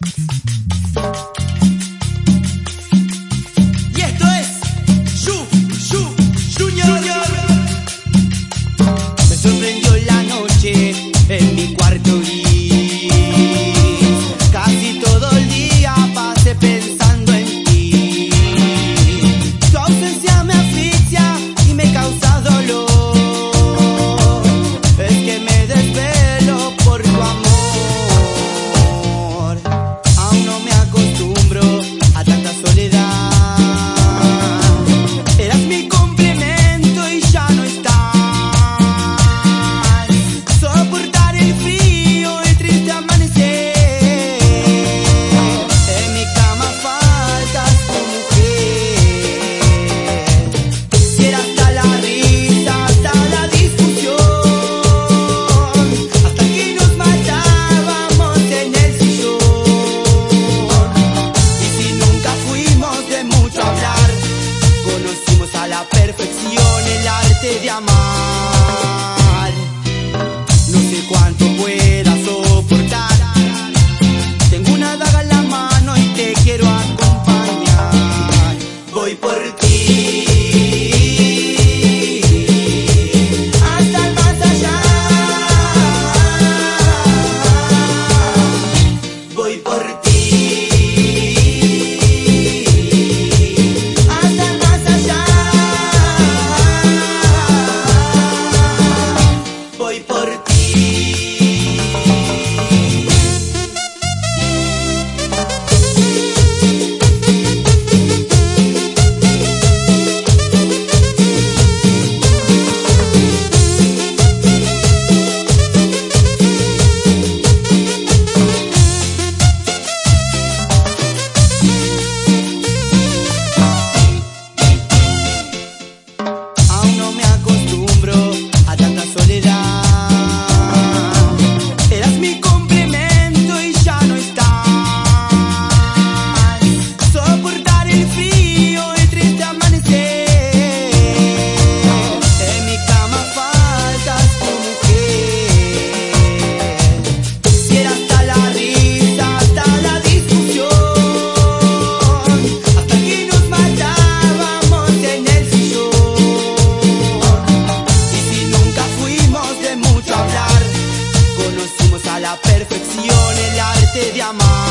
Y esto es Yu, Yu, Junior. Me sorprendió la noche en mi cuarto. la perfección, el arte de amar.